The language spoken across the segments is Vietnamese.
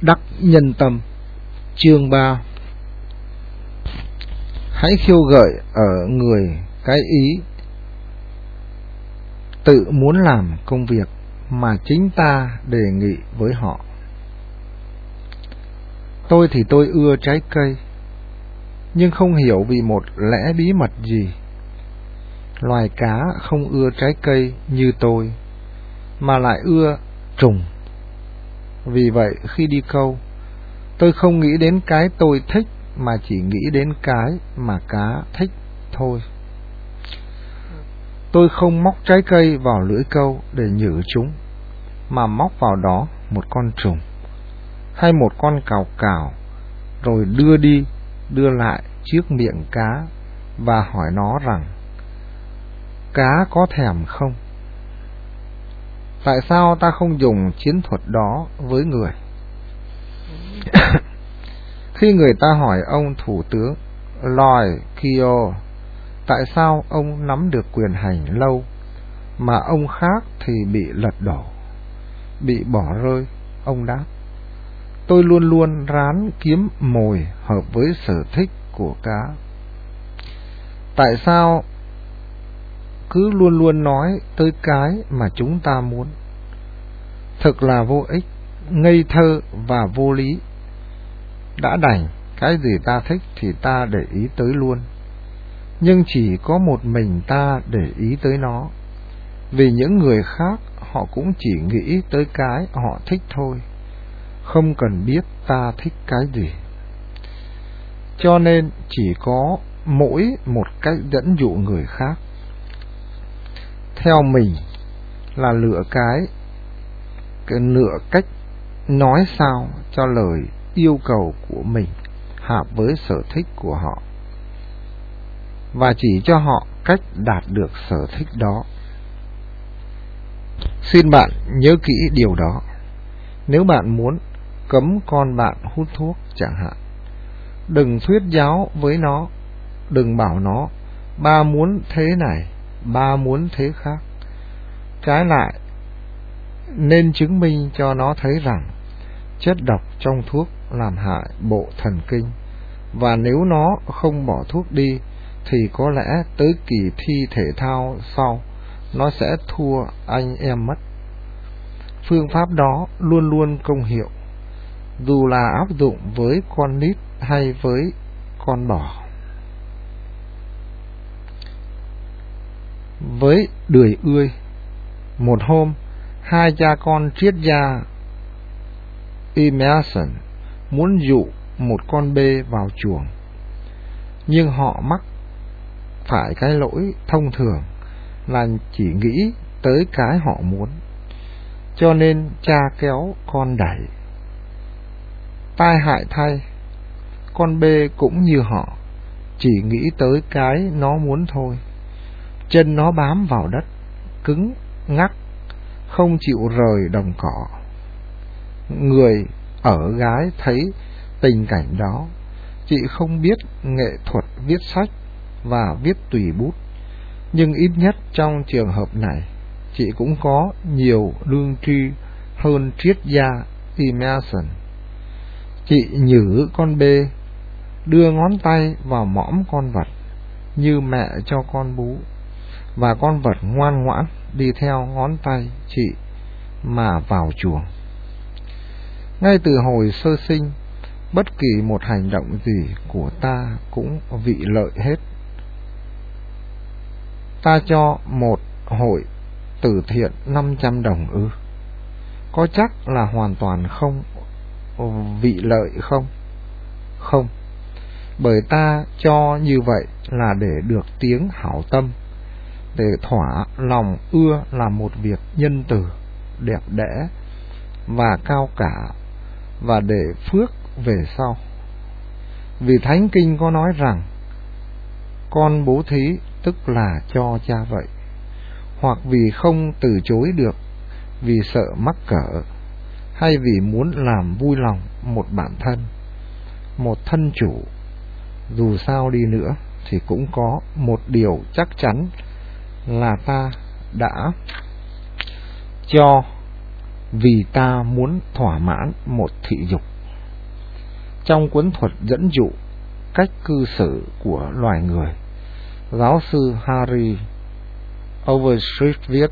đắc nhân tâm Chương 3 Hãy khiêu gợi ở người cái ý tự muốn làm công việc mà chính ta đề nghị với họ. Tôi thì tôi ưa trái cây, nhưng không hiểu vì một lẽ bí mật gì. Loài cá không ưa trái cây như tôi, mà lại ưa trùng. Vì vậy khi đi câu, tôi không nghĩ đến cái tôi thích mà chỉ nghĩ đến cái mà cá thích thôi. Tôi không móc trái cây vào lưỡi câu để nhử chúng, mà móc vào đó một con trùng hay một con cào cào, rồi đưa đi, đưa lại trước miệng cá và hỏi nó rằng cá có thèm không? Tại sao ta không dùng chiến thuật đó với người? Khi người ta hỏi ông Thủ tướng Lloyd Kyo tại sao ông nắm được quyền hành lâu mà ông khác thì bị lật đổ, bị bỏ rơi, ông đáp. Tôi luôn luôn rán kiếm mồi hợp với sở thích của cá. Tại sao cứ luôn luôn nói tới cái mà chúng ta muốn? Thực là vô ích, ngây thơ và vô lý. Đã đành, cái gì ta thích thì ta để ý tới luôn nhưng chỉ có một mình ta để ý tới nó. Vì những người khác họ cũng chỉ nghĩ tới cái họ thích thôi, không cần biết ta thích cái gì. Cho nên chỉ có mỗi một cách dẫn dụ người khác. Theo mình là lựa cái, cái lựa cách nói sao cho lời yêu cầu của mình hợp với sở thích của họ và chỉ cho họ cách đạt được sở thích đó. Xin bạn nhớ kỹ điều đó. Nếu bạn muốn cấm con bạn hút thuốc chẳng hạn, đừng thuyết giáo với nó, đừng bảo nó ba muốn thế này, ba muốn thế khác. Trái lại, nên chứng minh cho nó thấy rằng chất độc trong thuốc làm hại bộ thần kinh và nếu nó không bỏ thuốc đi thì có lẽ tới kỳ thi thể thao sau nó sẽ thua anh em mất. Phương pháp đó luôn luôn công hiệu, dù là áp dụng với con nít hay với con bò. Với đười ươi, một hôm, hai cha con triết gia Emerson muốn dụ một con bê vào chuồng, nhưng họ mắc phải cái lỗi thông thường là chỉ nghĩ tới cái họ muốn. Cho nên cha kéo con đẩy. Tai hại thay, con bê cũng như họ, chỉ nghĩ tới cái nó muốn thôi. Chân nó bám vào đất, cứng, ngắc, không chịu rời đồng cỏ. Người ở gái thấy tình cảnh đó, chị không biết nghệ thuật viết sách và viết tùy bút. Nhưng ít nhất trong trường hợp này, chị cũng có nhiều lương tri hơn triết gia Emerson. Chị nhử con bê, đưa ngón tay vào mõm con vật như mẹ cho con bú, và con vật ngoan ngoãn đi theo ngón tay chị mà vào chuồng. Ngay từ hồi sơ sinh, bất kỳ một hành động gì của ta cũng vị lợi hết ta cho một hội từ thiện 500 đồng ư? Có chắc là hoàn toàn không vị lợi không? Không. Bởi ta cho như vậy là để được tiếng hảo tâm, để thỏa lòng ưa là một việc nhân từ, đẹp đẽ và cao cả và để phước về sau. Vì Thánh Kinh có nói rằng con bố thí tức là cho cha vậy, hoặc vì không từ chối được, vì sợ mắc cỡ, hay vì muốn làm vui lòng một bản thân, một thân chủ, dù sao đi nữa thì cũng có một điều chắc chắn là ta đã cho vì ta muốn thỏa mãn một thị dục. Trong cuốn thuật dẫn dụ cách cư xử của loài người, giáo sư Harry Overstreet viết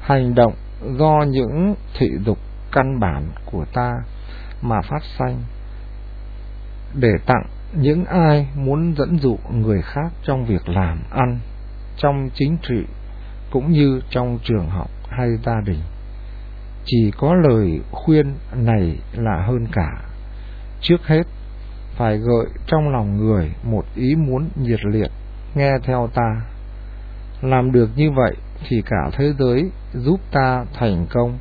hành động do những thị dục căn bản của ta mà phát sanh để tặng những ai muốn dẫn dụ người khác trong việc làm ăn, trong chính trị cũng như trong trường học hay gia đình. Chỉ có lời khuyên này là hơn cả. Trước hết, phải gợi trong lòng người một ý muốn nhiệt liệt nghe theo ta. Làm được như vậy thì cả thế giới giúp ta thành công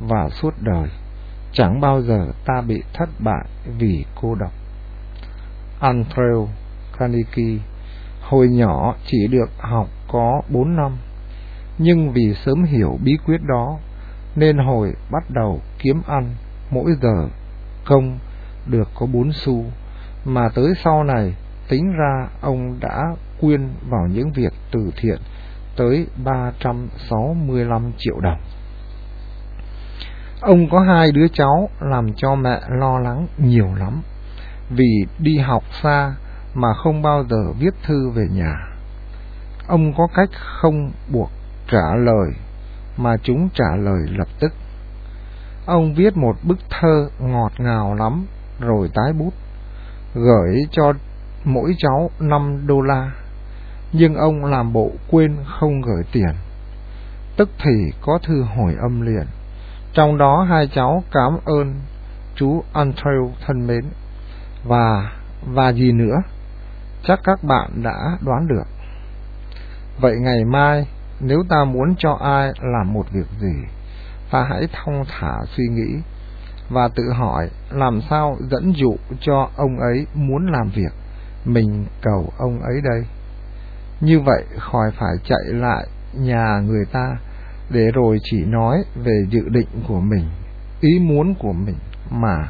và suốt đời chẳng bao giờ ta bị thất bại vì cô độc. Andrew Carnegie hồi nhỏ chỉ được học có 4 năm, nhưng vì sớm hiểu bí quyết đó nên hồi bắt đầu kiếm ăn mỗi giờ công được có 4 xu, mà tới sau này tính ra ông đã quyên vào những việc từ thiện tới 365 triệu đồng. Ông có hai đứa cháu làm cho mẹ lo lắng nhiều lắm, vì đi học xa mà không bao giờ viết thư về nhà. Ông có cách không buộc trả lời, mà chúng trả lời lập tức. Ông viết một bức thơ ngọt ngào lắm, rồi tái bút, gửi cho mỗi cháu 5 đô la, nhưng ông làm bộ quên không gửi tiền. Tức thì có thư hồi âm liền trong đó hai cháu cảm ơn chú Antrell thân mến. Và, và gì nữa? Chắc các bạn đã đoán được. Vậy ngày mai, nếu ta muốn cho ai làm một việc gì, ta hãy thong thả suy nghĩ và tự hỏi làm sao dẫn dụ cho ông ấy muốn làm việc mình cầu ông ấy đây. Như vậy khỏi phải chạy lại nhà người ta để rồi chỉ nói về dự định của mình, ý muốn của mình mà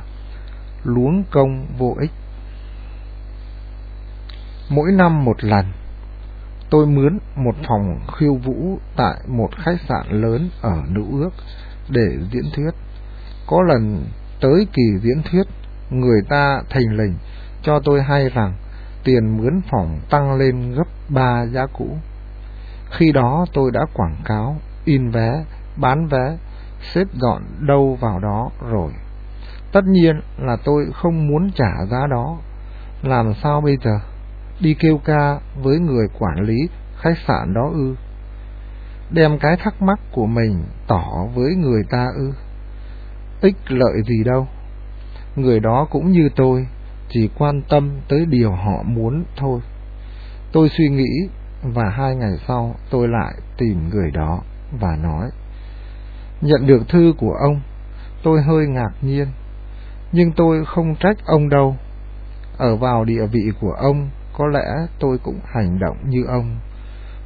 luống công vô ích. Mỗi năm một lần, tôi mướn một phòng khiêu vũ tại một khách sạn lớn ở Nữ Ước để diễn thuyết. Có lần tới kỳ diễn thuyết, người ta thành lình cho tôi hay rằng tiền mướn phòng tăng lên gấp ba giá cũ. Khi đó tôi đã quảng cáo in vé, bán vé, xếp dọn đâu vào đó rồi. Tất nhiên là tôi không muốn trả giá đó. Làm sao bây giờ? Đi kêu ca với người quản lý khách sạn đó ư? Đem cái thắc mắc của mình tỏ với người ta ư? Ích lợi gì đâu? Người đó cũng như tôi, chỉ quan tâm tới điều họ muốn thôi. Tôi suy nghĩ và hai ngày sau tôi lại tìm người đó và nói Nhận được thư của ông, tôi hơi ngạc nhiên, nhưng tôi không trách ông đâu. Ở vào địa vị của ông, có lẽ tôi cũng hành động như ông.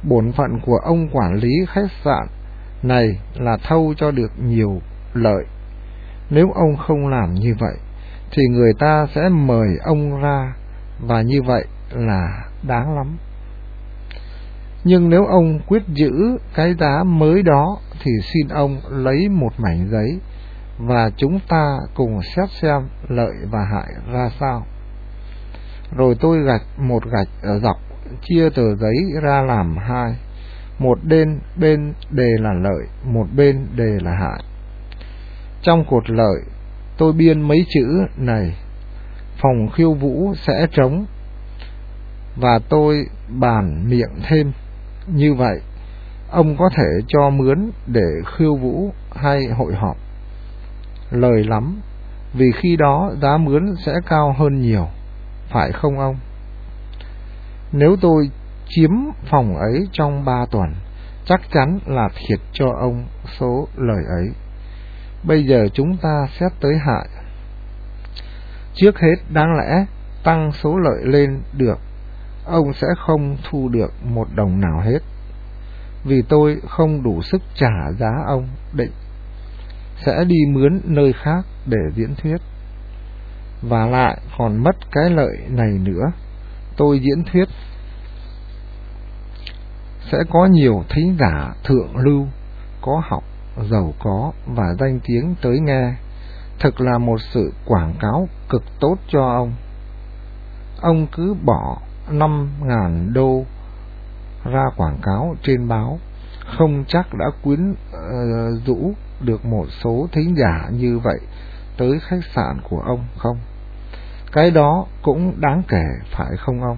Bổn phận của ông quản lý khách sạn này là thâu cho được nhiều lợi. Nếu ông không làm như vậy, thì người ta sẽ mời ông ra, và như vậy là đáng lắm. Nhưng nếu ông quyết giữ cái giá mới đó thì xin ông lấy một mảnh giấy và chúng ta cùng xét xem lợi và hại ra sao. Rồi tôi gạch một gạch ở dọc, chia tờ giấy ra làm hai. Một bên bên đề là lợi, một bên đề là hại. Trong cột lợi, tôi biên mấy chữ này, phòng khiêu vũ sẽ trống, và tôi bàn miệng thêm như vậy, ông có thể cho mướn để khiêu vũ hay hội họp. Lời lắm, vì khi đó giá mướn sẽ cao hơn nhiều, phải không ông? Nếu tôi chiếm phòng ấy trong ba tuần, chắc chắn là thiệt cho ông số lời ấy. Bây giờ chúng ta xét tới hại. Trước hết đáng lẽ tăng số lợi lên được ông sẽ không thu được một đồng nào hết. Vì tôi không đủ sức trả giá ông định sẽ đi mướn nơi khác để diễn thuyết. Và lại còn mất cái lợi này nữa. Tôi diễn thuyết sẽ có nhiều thính giả thượng lưu, có học, giàu có và danh tiếng tới nghe. Thực là một sự quảng cáo cực tốt cho ông. Ông cứ bỏ năm ngàn đô ra quảng cáo trên báo, không chắc đã quyến uh, rũ được một số thính giả như vậy tới khách sạn của ông không? Cái đó cũng đáng kể phải không ông?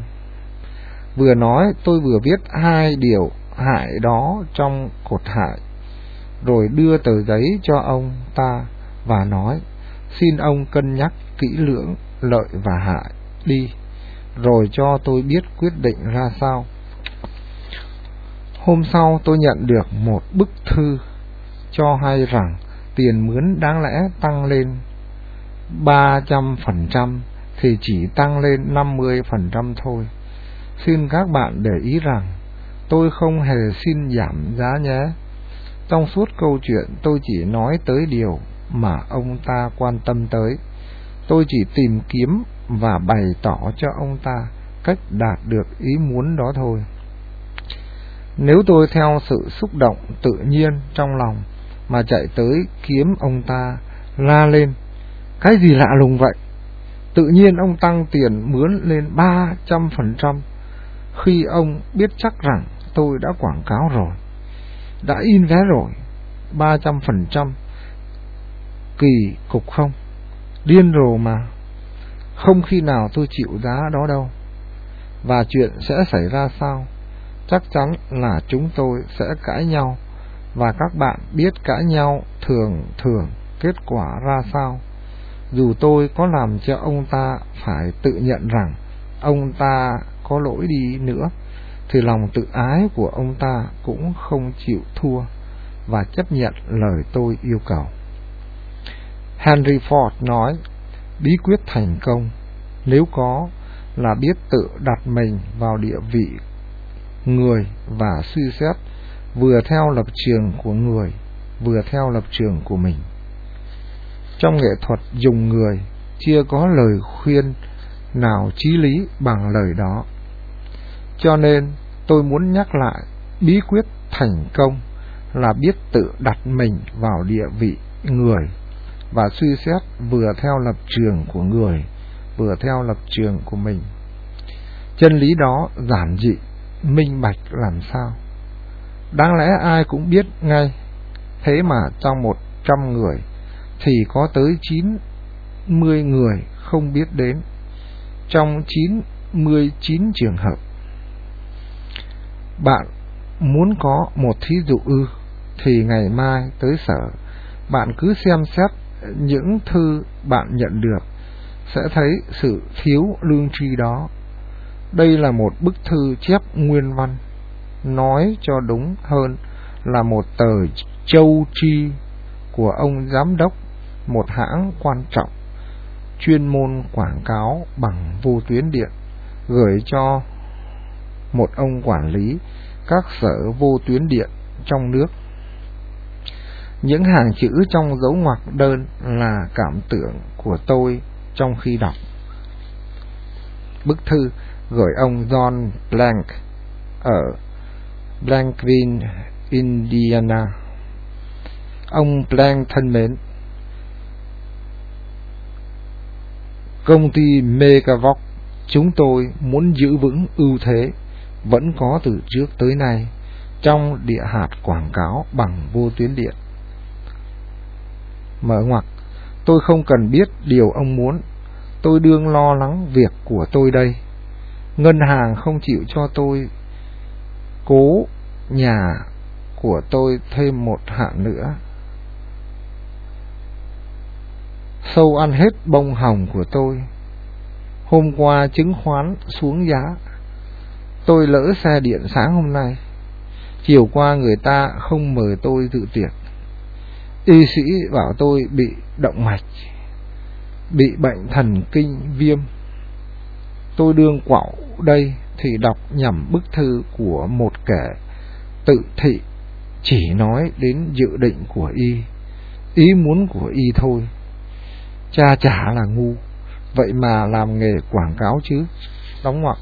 Vừa nói tôi vừa viết hai điều hại đó trong cột hại, rồi đưa tờ giấy cho ông ta và nói, xin ông cân nhắc kỹ lưỡng lợi và hại đi, rồi cho tôi biết quyết định ra sao. Hôm sau tôi nhận được một bức thư cho hay rằng tiền mướn đáng lẽ tăng lên 300% thì chỉ tăng lên 50% thôi. Xin các bạn để ý rằng tôi không hề xin giảm giá nhé. Trong suốt câu chuyện tôi chỉ nói tới điều mà ông ta quan tâm tới. Tôi chỉ tìm kiếm và bày tỏ cho ông ta cách đạt được ý muốn đó thôi. Nếu tôi theo sự xúc động tự nhiên trong lòng mà chạy tới kiếm ông ta, la lên, cái gì lạ lùng vậy? Tự nhiên ông tăng tiền mướn lên 300% khi ông biết chắc rằng tôi đã quảng cáo rồi, đã in vé rồi, 300% kỳ cục không? Điên rồ mà. Không khi nào tôi chịu giá đó đâu. Và chuyện sẽ xảy ra sao? Chắc chắn là chúng tôi sẽ cãi nhau và các bạn biết cãi nhau thường thường kết quả ra sao. Dù tôi có làm cho ông ta phải tự nhận rằng ông ta có lỗi đi nữa, thì lòng tự ái của ông ta cũng không chịu thua và chấp nhận lời tôi yêu cầu. Henry Ford nói, bí quyết thành công, nếu có, là biết tự đặt mình vào địa vị người và suy xét vừa theo lập trường của người, vừa theo lập trường của mình. Trong nghệ thuật dùng người, chưa có lời khuyên nào chí lý bằng lời đó. Cho nên, tôi muốn nhắc lại bí quyết thành công là biết tự đặt mình vào địa vị người và suy xét vừa theo lập trường của người, vừa theo lập trường của mình. Chân lý đó giản dị, minh bạch làm sao? Đáng lẽ ai cũng biết ngay, thế mà trong một trăm người thì có tới chín mươi người không biết đến trong chín mươi chín trường hợp. Bạn muốn có một thí dụ ư thì ngày mai tới sở bạn cứ xem xét những thư bạn nhận được sẽ thấy sự thiếu lương tri đó. Đây là một bức thư chép nguyên văn, nói cho đúng hơn là một tờ châu tri của ông giám đốc một hãng quan trọng chuyên môn quảng cáo bằng vô tuyến điện gửi cho một ông quản lý các sở vô tuyến điện trong nước. Những hàng chữ trong dấu ngoặc đơn là cảm tưởng của tôi trong khi đọc. Bức thư gửi ông John Blank ở Blankville, Indiana. Ông Blank thân mến, công ty Megavox chúng tôi muốn giữ vững ưu thế vẫn có từ trước tới nay trong địa hạt quảng cáo bằng vô tuyến điện. Mở ngoặc, tôi không cần biết điều ông muốn, tôi đương lo lắng việc của tôi đây. Ngân hàng không chịu cho tôi cố nhà của tôi thêm một hạn nữa. Sâu ăn hết bông hồng của tôi. Hôm qua chứng khoán xuống giá Tôi lỡ xe điện sáng hôm nay. Chiều qua người ta không mời tôi dự tiệc. Y sĩ bảo tôi bị động mạch, bị bệnh thần kinh viêm. Tôi đương quạo đây thì đọc nhầm bức thư của một kẻ tự thị chỉ nói đến dự định của y, ý muốn của y thôi. Cha chả là ngu, vậy mà làm nghề quảng cáo chứ. Đóng ngoặc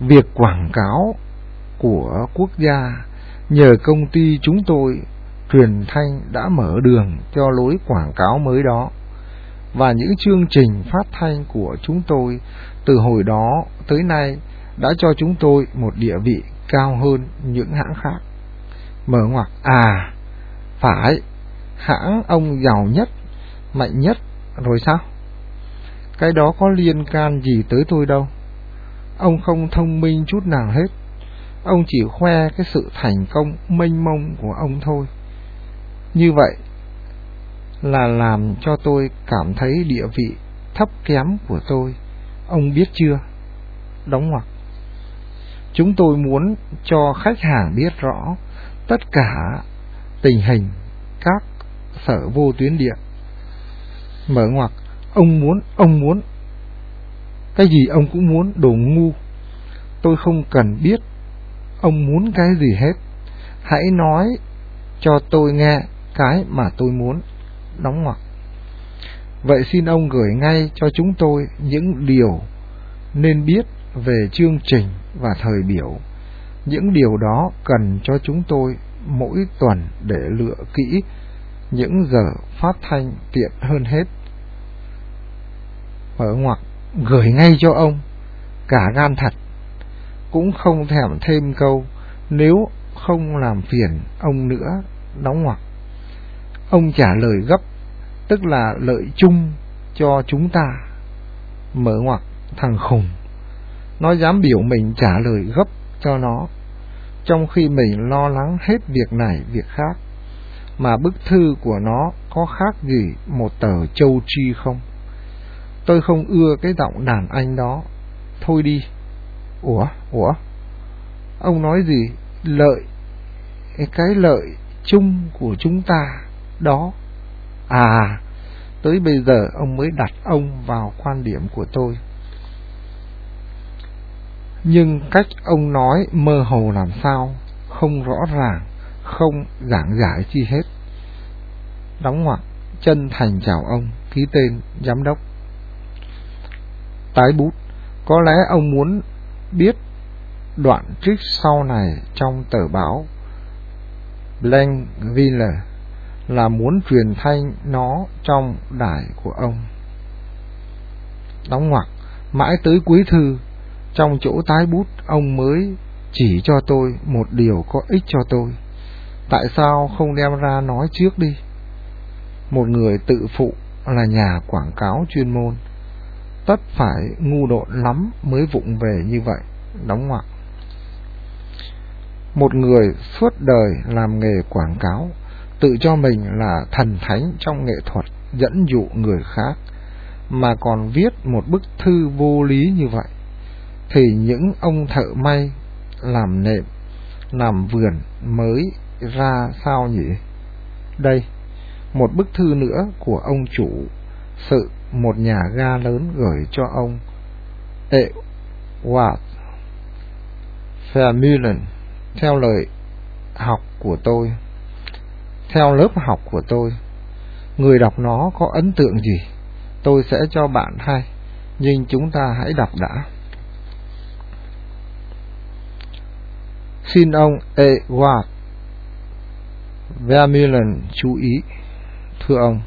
việc quảng cáo của quốc gia Nhờ công ty chúng tôi, truyền thanh đã mở đường cho lối quảng cáo mới đó. Và những chương trình phát thanh của chúng tôi từ hồi đó tới nay đã cho chúng tôi một địa vị cao hơn những hãng khác. Mở ngoặc, à, phải, hãng ông giàu nhất, mạnh nhất, rồi sao? Cái đó có liên can gì tới tôi đâu. Ông không thông minh chút nào hết. Ông chỉ khoe cái sự thành công mênh mông của ông thôi. Như vậy là làm cho tôi cảm thấy địa vị thấp kém của tôi. Ông biết chưa? Đóng ngoặc. Chúng tôi muốn cho khách hàng biết rõ tất cả tình hình các sở vô tuyến điện. Mở ngoặc, ông muốn, ông muốn. Cái gì ông cũng muốn, đồ ngu. Tôi không cần biết ông muốn cái gì hết. Hãy nói cho tôi nghe cái mà tôi muốn. Đóng ngoặc. Vậy xin ông gửi ngay cho chúng tôi những điều nên biết về chương trình và thời biểu. Những điều đó cần cho chúng tôi mỗi tuần để lựa kỹ những giờ phát thanh tiện hơn hết. Mở ngoặc gửi ngay cho ông, cả gan thật. Cũng không thèm thêm câu, nếu không làm phiền ông nữa, đóng ngoặc. Ông trả lời gấp, tức là lợi chung cho chúng ta. Mở ngoặc, thằng khùng. Nó dám biểu mình trả lời gấp cho nó. Trong khi mình lo lắng hết việc này, việc khác mà bức thư của nó có khác gì một tờ châu chi không? Tôi không ưa cái giọng đàn anh đó. Thôi đi. Ủa? Ủa? Ông nói gì? Lợi. Cái lợi chung của chúng ta đó. À tới bây giờ ông mới đặt ông vào quan điểm của tôi. Nhưng cách ông nói mơ hồ làm sao không rõ ràng, không giảng giải chi hết đóng ngoặc chân thành chào ông ký tên giám đốc tái bút có lẽ ông muốn biết đoạn trích sau này trong tờ báo Blankville là muốn truyền thanh nó trong đài của ông. Đóng ngoặc, mãi tới cuối thư, trong chỗ tái bút ông mới chỉ cho tôi một điều có ích cho tôi. Tại sao không đem ra nói trước đi? Một người tự phụ là nhà quảng cáo chuyên môn, tất phải ngu độn lắm mới vụng về như vậy, đóng ngoặc. Một người suốt đời làm nghề quảng cáo, tự cho mình là thần thánh trong nghệ thuật dẫn dụ người khác, mà còn viết một bức thư vô lý như vậy, thì những ông thợ may làm nệm, làm vườn mới ra sao nhỉ? Đây, một bức thư nữa của ông chủ sự, một nhà ga lớn gửi cho ông. Ệ Watt Vermeulen theo lời học của tôi, theo lớp học của tôi, người đọc nó có ấn tượng gì? Tôi sẽ cho bạn hay nhưng chúng ta hãy đọc đã. Xin ông Edward Vermeulen chú ý thưa ông.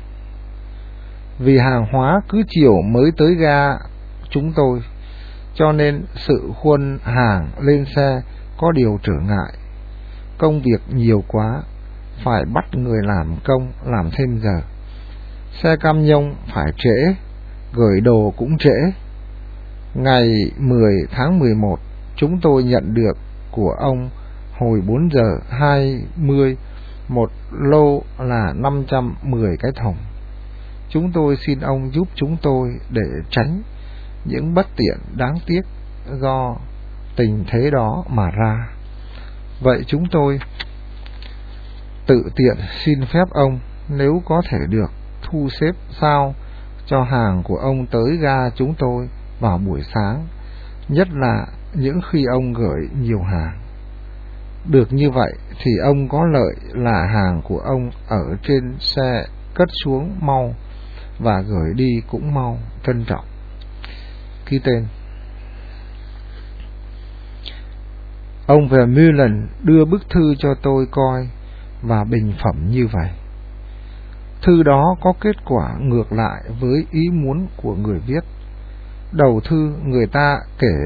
Vì hàng hóa cứ chiều mới tới ga chúng tôi, cho nên sự khuôn hàng lên xe có điều trở ngại. Công việc nhiều quá, phải bắt người làm công làm thêm giờ. Xe cam nhông phải trễ, gửi đồ cũng trễ. Ngày 10 tháng 11 chúng tôi nhận được của ông hồi 4 giờ 20 một lô là 510 cái thùng chúng tôi xin ông giúp chúng tôi để tránh những bất tiện đáng tiếc do tình thế đó mà ra. Vậy chúng tôi tự tiện xin phép ông nếu có thể được thu xếp sao cho hàng của ông tới ga chúng tôi vào buổi sáng, nhất là những khi ông gửi nhiều hàng. Được như vậy thì ông có lợi là hàng của ông ở trên xe cất xuống mau và gửi đi cũng mau, trân trọng. Ký tên Ông về Mullen đưa bức thư cho tôi coi và bình phẩm như vậy. Thư đó có kết quả ngược lại với ý muốn của người viết. Đầu thư người ta kể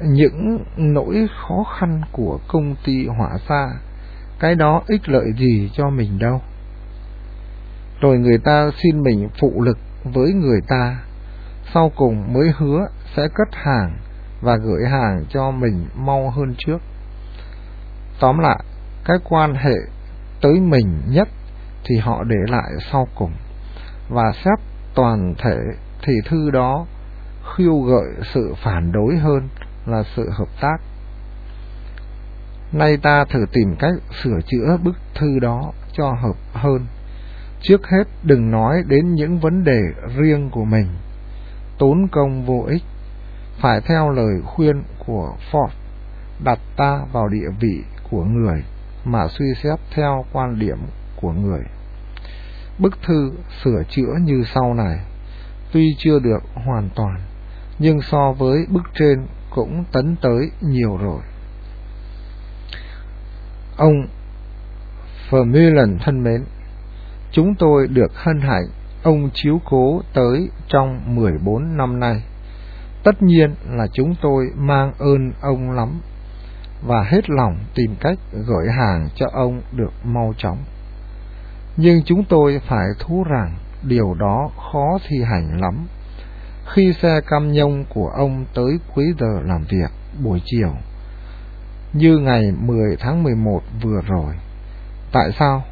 những nỗi khó khăn của công ty hỏa xa, cái đó ích lợi gì cho mình đâu. Rồi người ta xin mình phụ lực với người ta, sau cùng mới hứa sẽ cất hàng và gửi hàng cho mình mau hơn trước. Tóm lại, cái quan hệ tới mình nhất thì họ để lại sau cùng, và xét toàn thể thì thư đó khiêu gợi sự phản đối hơn là sự hợp tác. Nay ta thử tìm cách sửa chữa bức thư đó cho hợp hơn. Trước hết đừng nói đến những vấn đề riêng của mình, tốn công vô ích, phải theo lời khuyên của Ford, đặt ta vào địa vị của người mà suy xét theo quan điểm của người. Bức thư sửa chữa như sau này, tuy chưa được hoàn toàn, nhưng so với bức trên cũng tấn tới nhiều rồi. Ông Vermeulen thân mến, chúng tôi được hân hạnh ông chiếu cố tới trong 14 năm nay. Tất nhiên là chúng tôi mang ơn ông lắm và hết lòng tìm cách gửi hàng cho ông được mau chóng. Nhưng chúng tôi phải thú rằng điều đó khó thi hành lắm khi xe cam nhông của ông tới cuối giờ làm việc buổi chiều, như ngày 10 tháng 11 vừa rồi. Tại sao?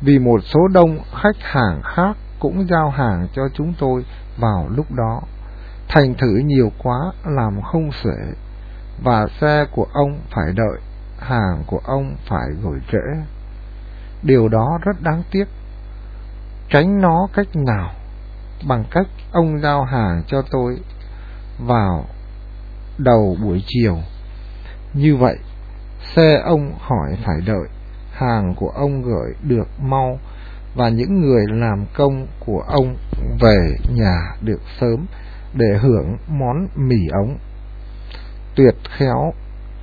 Vì một số đông khách hàng khác cũng giao hàng cho chúng tôi vào lúc đó, thành thử nhiều quá làm không xuể, và xe của ông phải đợi, hàng của ông phải gửi trễ. Điều đó rất đáng tiếc. Tránh nó cách nào? Bằng cách ông giao hàng cho tôi vào đầu buổi chiều. Như vậy, xe ông hỏi phải đợi, hàng của ông gửi được mau và những người làm công của ông về nhà được sớm để hưởng món mì ống tuyệt khéo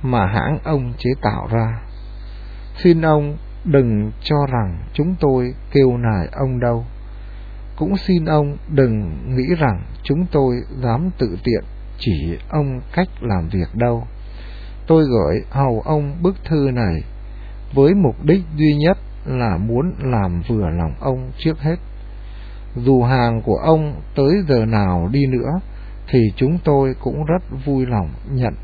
mà hãng ông chế tạo ra. Xin ông đừng cho rằng chúng tôi kêu nài ông đâu. Cũng xin ông đừng nghĩ rằng chúng tôi dám tự tiện chỉ ông cách làm việc đâu. Tôi gửi hầu ông bức thư này với mục đích duy nhất là muốn làm vừa lòng ông trước hết. Dù hàng của ông tới giờ nào đi nữa, thì chúng tôi cũng rất vui lòng nhận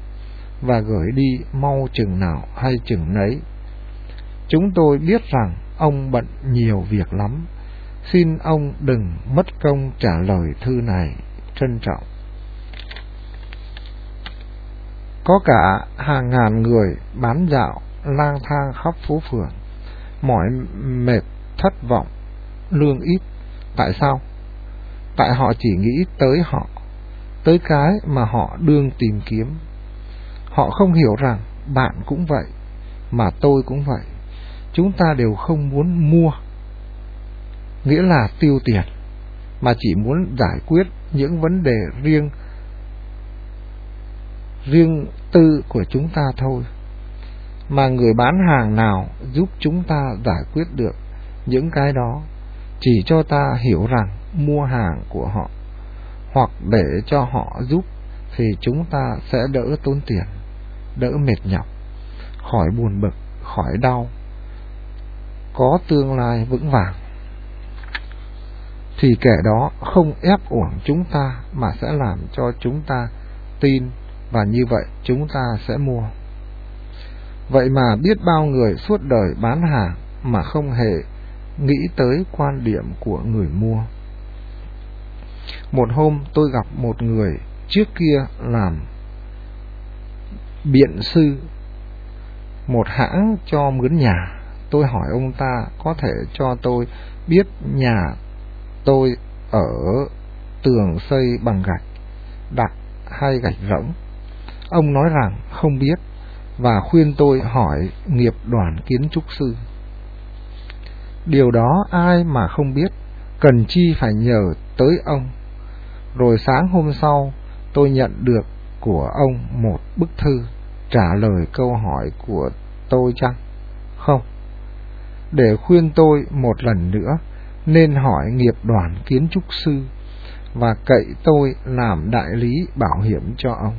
và gửi đi mau chừng nào hay chừng nấy. Chúng tôi biết rằng ông bận nhiều việc lắm, xin ông đừng mất công trả lời thư này, trân trọng. Có cả hàng ngàn người bán dạo lang thang khắp phố phường, mỏi mệt, thất vọng, lương ít. Tại sao? Tại họ chỉ nghĩ tới họ, tới cái mà họ đương tìm kiếm. Họ không hiểu rằng bạn cũng vậy, mà tôi cũng vậy. Chúng ta đều không muốn mua, nghĩa là tiêu tiền, mà chỉ muốn giải quyết những vấn đề riêng riêng tư của chúng ta thôi. Mà người bán hàng nào giúp chúng ta giải quyết được những cái đó chỉ cho ta hiểu rằng mua hàng của họ hoặc để cho họ giúp thì chúng ta sẽ đỡ tốn tiền đỡ mệt nhọc khỏi buồn bực khỏi đau có tương lai vững vàng thì kẻ đó không ép uổng chúng ta mà sẽ làm cho chúng ta tin, và như vậy chúng ta sẽ mua Vậy mà biết bao người suốt đời bán hàng mà không hề nghĩ tới quan điểm của người mua. Một hôm tôi gặp một người trước kia làm biện sư, một hãng cho mướn nhà. Tôi hỏi ông ta có thể cho tôi biết nhà tôi ở tường xây bằng gạch đặt hay gạch rỗng. Ông nói rằng không biết và khuyên tôi hỏi nghiệp đoàn kiến trúc sư. Điều đó ai mà không biết, cần chi phải nhờ tới ông. Rồi sáng hôm sau, tôi nhận được của ông một bức thư. trả lời câu hỏi của tôi chăng? Không. Để khuyên tôi một lần nữa, nên hỏi nghiệp đoàn kiến trúc sư và cậy tôi làm đại lý bảo hiểm cho ông.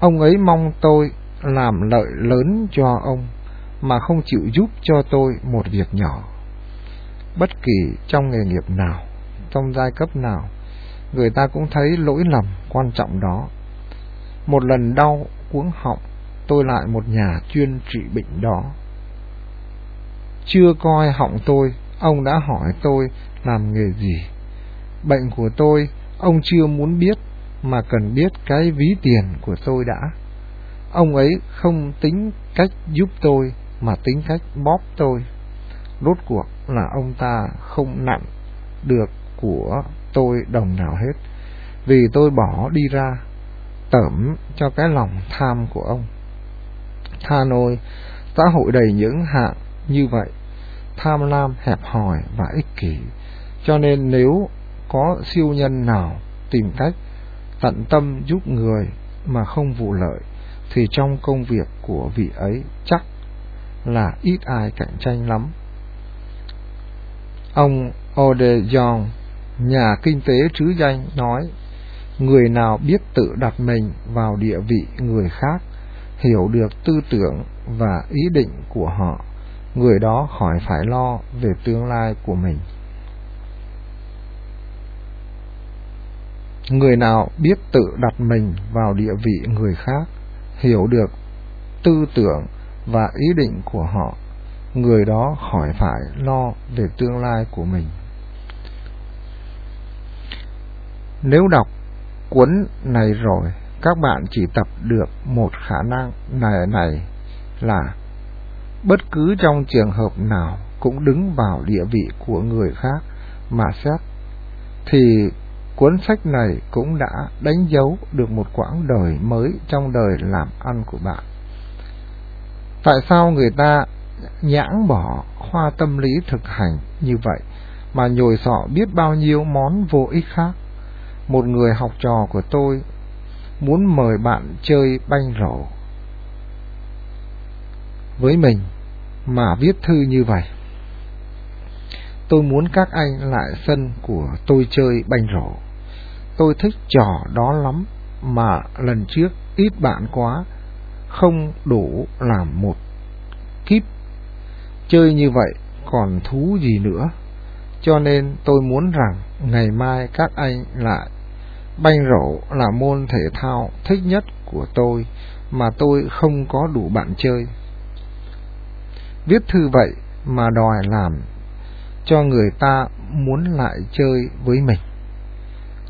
Ông ấy mong tôi làm lợi lớn cho ông mà không chịu giúp cho tôi một việc nhỏ. Bất kỳ trong nghề nghiệp nào, trong giai cấp nào, người ta cũng thấy lỗi lầm quan trọng đó. Một lần đau cuống họng, tôi lại một nhà chuyên trị bệnh đó. Chưa coi họng tôi, ông đã hỏi tôi làm nghề gì. Bệnh của tôi, ông chưa muốn biết, mà cần biết cái ví tiền của tôi đã. Ông ấy không tính cách giúp tôi, mà tính cách bóp tôi. Rốt cuộc là ông ta không nặng được của tôi đồng nào hết, vì tôi bỏ đi ra, tẩm cho cái lòng tham của ông. Tha nôi, xã hội đầy những hạng như vậy, tham lam, hẹp hòi và ích kỷ. Cho nên nếu có siêu nhân nào tìm cách tận tâm giúp người mà không vụ lợi, thì trong công việc của vị ấy chắc là ít ai cạnh tranh lắm. Ông Ode Jong, nhà kinh tế trứ danh, nói, người nào biết tự đặt mình vào địa vị người khác, hiểu được tư tưởng và ý định của họ, người đó khỏi phải lo về tương lai của mình. Người nào biết tự đặt mình vào địa vị người khác, hiểu được tư tưởng và ý định của họ, người đó khỏi phải lo về tương lai của mình. Nếu đọc cuốn này rồi, các bạn chỉ tập được một khả năng này này là bất cứ trong trường hợp nào cũng đứng vào địa vị của người khác mà xét, thì cuốn sách này cũng đã đánh dấu được một quãng đời mới trong đời làm ăn của bạn. Tại sao người ta nhãng bỏ khoa tâm lý thực hành như vậy mà nhồi sọ biết bao nhiêu món vô ích khác? Một người học trò của tôi muốn mời bạn chơi banh rổ với mình mà viết thư như vậy. Tôi muốn các anh lại sân của tôi chơi banh rổ. Tôi thích trò đó lắm mà lần trước ít bạn quá, không đủ làm một kíp. Chơi như vậy còn thú gì nữa. Cho nên tôi muốn rằng ngày mai các anh lại banh rổ là môn thể thao thích nhất của tôi mà tôi không có đủ bạn chơi. Viết thư vậy mà đòi làm cho người ta muốn lại chơi với mình.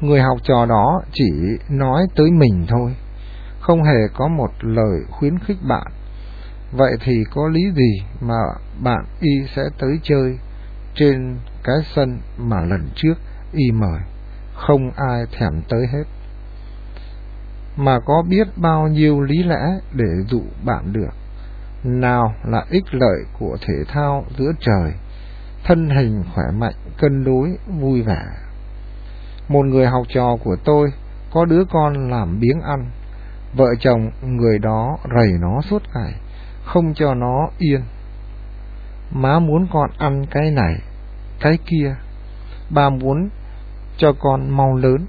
Người học trò đó chỉ nói tới mình thôi, không hề có một lời khuyến khích bạn. Vậy thì có lý gì mà bạn y sẽ tới chơi trên cái sân mà lần trước y mời, không ai thèm tới hết. Mà có biết bao nhiêu lý lẽ để dụ bạn được. Nào là ích lợi của thể thao giữa trời, thân hình khỏe mạnh, cân đối, vui vẻ một người học trò của tôi có đứa con làm biếng ăn, vợ chồng người đó rầy nó suốt ngày, không cho nó yên. Má muốn con ăn cái này, cái kia, ba muốn cho con mau lớn,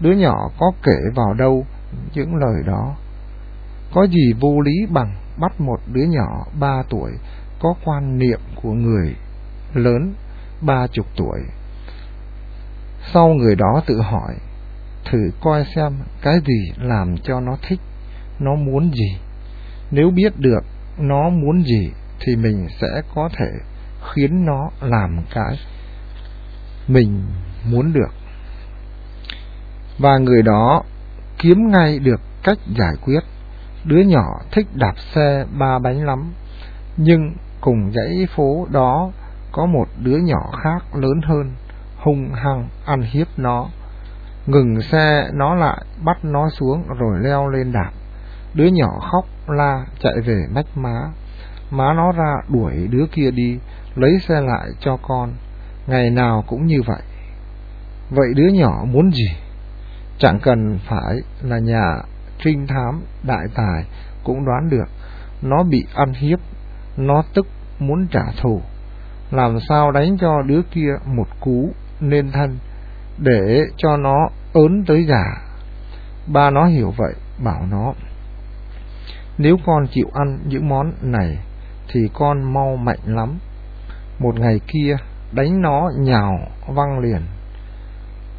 đứa nhỏ có kể vào đâu những lời đó. Có gì vô lý bằng bắt một đứa nhỏ ba tuổi có quan niệm của người lớn ba chục tuổi sau người đó tự hỏi, thử coi xem cái gì làm cho nó thích, nó muốn gì. Nếu biết được nó muốn gì thì mình sẽ có thể khiến nó làm cái mình muốn được. Và người đó kiếm ngay được cách giải quyết. Đứa nhỏ thích đạp xe ba bánh lắm, nhưng cùng dãy phố đó có một đứa nhỏ khác lớn hơn hung hăng ăn hiếp nó. Ngừng xe nó lại, bắt nó xuống rồi leo lên đạp. Đứa nhỏ khóc la chạy về mách má. Má nó ra đuổi đứa kia đi, lấy xe lại cho con. Ngày nào cũng như vậy. Vậy đứa nhỏ muốn gì? Chẳng cần phải là nhà trinh thám đại tài cũng đoán được nó bị ăn hiếp, nó tức muốn trả thù. Làm sao đánh cho đứa kia một cú nên thân để cho nó ớn tới giả. Ba nó hiểu vậy, bảo nó nếu con chịu ăn những món này thì con mau mạnh lắm. Một ngày kia đánh nó nhào văng liền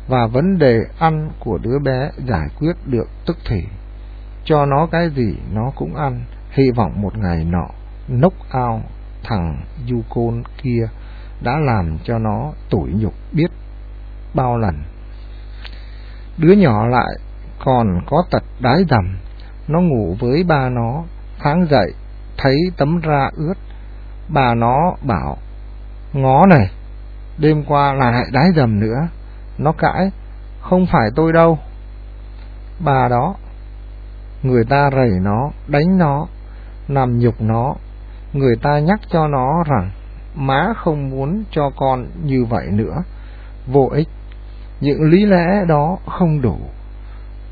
và vấn đề ăn của đứa bé giải quyết được tức thì. Cho nó cái gì nó cũng ăn, hy vọng một ngày nọ nốc ao thằng du côn kia đã làm cho nó tủi nhục biết bao lần. Đứa nhỏ lại còn có tật đái dầm, nó ngủ với ba nó, sáng dậy thấy tấm ra ướt, bà nó bảo, ngó này, đêm qua lại đái dầm nữa, nó cãi, không phải tôi đâu. Bà đó, người ta rầy nó, đánh nó, làm nhục nó, người ta nhắc cho nó rằng má không muốn cho con như vậy nữa, vô ích. Những lý lẽ đó không đủ.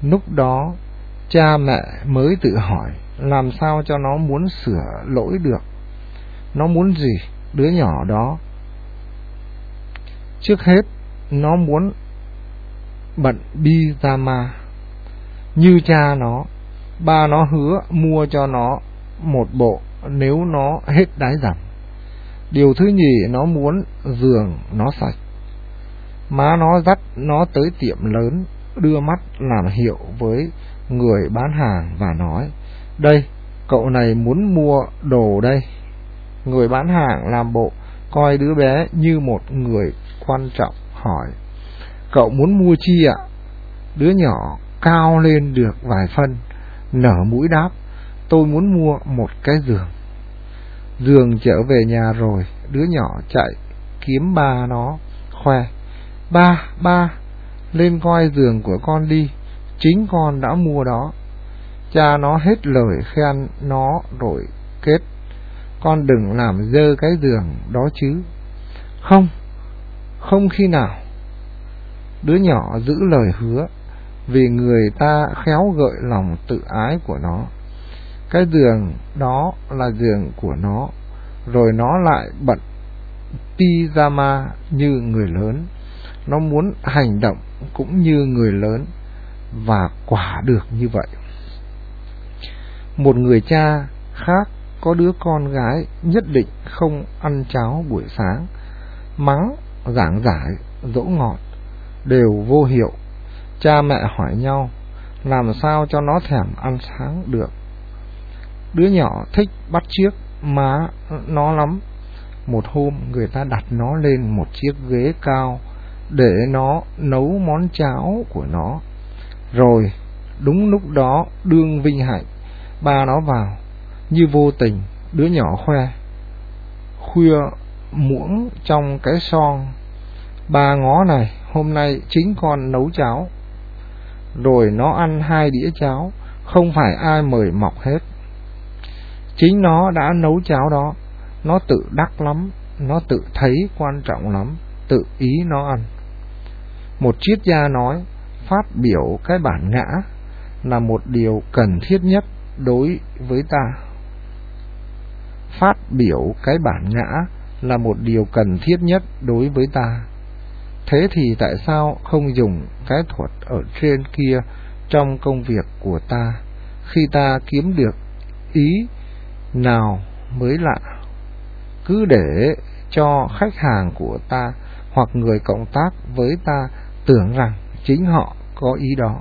Lúc đó, cha mẹ mới tự hỏi làm sao cho nó muốn sửa lỗi được. Nó muốn gì? Đứa nhỏ đó. Trước hết, nó muốn bận bi dama như cha nó ba nó hứa mua cho nó một bộ nếu nó hết đái giảm. Điều thứ nhì nó muốn giường nó sạch. Má nó dắt nó tới tiệm lớn đưa mắt làm hiệu với người bán hàng và nói đây cậu này muốn mua đồ đây. Người bán hàng làm bộ coi đứa bé như một người quan trọng hỏi Cậu muốn mua chi ạ? Đứa nhỏ cao lên được vài phân, nở mũi đáp, tôi muốn mua một cái giường. Giường trở về nhà rồi, đứa nhỏ chạy, kiếm ba nó, khoe. Ba, ba, lên coi giường của con đi, chính con đã mua đó. Cha nó hết lời khen nó rồi kết. Con đừng làm dơ cái giường đó chứ. Không, không khi nào đứa nhỏ giữ lời hứa vì người ta khéo gợi lòng tự ái của nó. Cái giường đó là giường của nó, rồi nó lại bận pyjama như người lớn. Nó muốn hành động cũng như người lớn và quả được như vậy. Một người cha khác có đứa con gái nhất định không ăn cháo buổi sáng, mắng, giảng giải, dỗ ngọt đều vô hiệu. Cha mẹ hỏi nhau, làm sao cho nó thèm ăn sáng được. Đứa nhỏ thích bắt chiếc má nó lắm. Một hôm người ta đặt nó lên một chiếc ghế cao để nó nấu món cháo của nó. Rồi, đúng lúc đó đương vinh hạnh, ba nó vào, như vô tình, đứa nhỏ khoe. Khuya muỗng trong cái son Ba ngó này, hôm nay chính con nấu cháo. Rồi nó ăn hai đĩa cháo, không phải ai mời mọc hết. Chính nó đã nấu cháo đó, nó tự đắc lắm, nó tự thấy quan trọng lắm, tự ý nó ăn. Một triết gia nói, phát biểu cái bản ngã là một điều cần thiết nhất đối với ta. Phát biểu cái bản ngã là một điều cần thiết nhất đối với ta. Thế thì tại sao không dùng cái thuật ở trên kia trong công việc của ta khi ta kiếm được ý nào mới lạ? Cứ để cho khách hàng của ta hoặc người cộng tác với ta tưởng rằng chính họ có ý đó.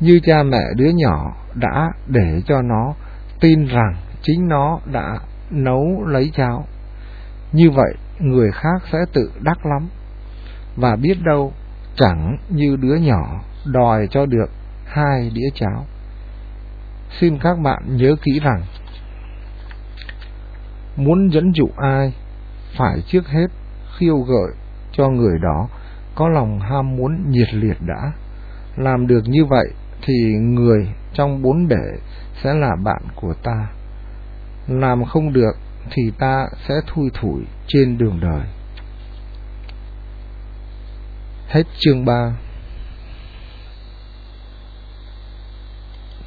Như cha mẹ đứa nhỏ đã để cho nó tin rằng chính nó đã nấu lấy cháo. Như vậy, người khác sẽ tự đắc lắm và biết đâu, chẳng như đứa nhỏ đòi cho được hai đĩa cháo. Xin các bạn nhớ kỹ rằng, muốn dẫn dụ ai, phải trước hết khiêu gợi cho người đó có lòng ham muốn nhiệt liệt đã. Làm được như vậy thì người trong bốn bể sẽ là bạn của ta. Làm không được thì ta sẽ thui thủi trên đường đời. Hết chương 3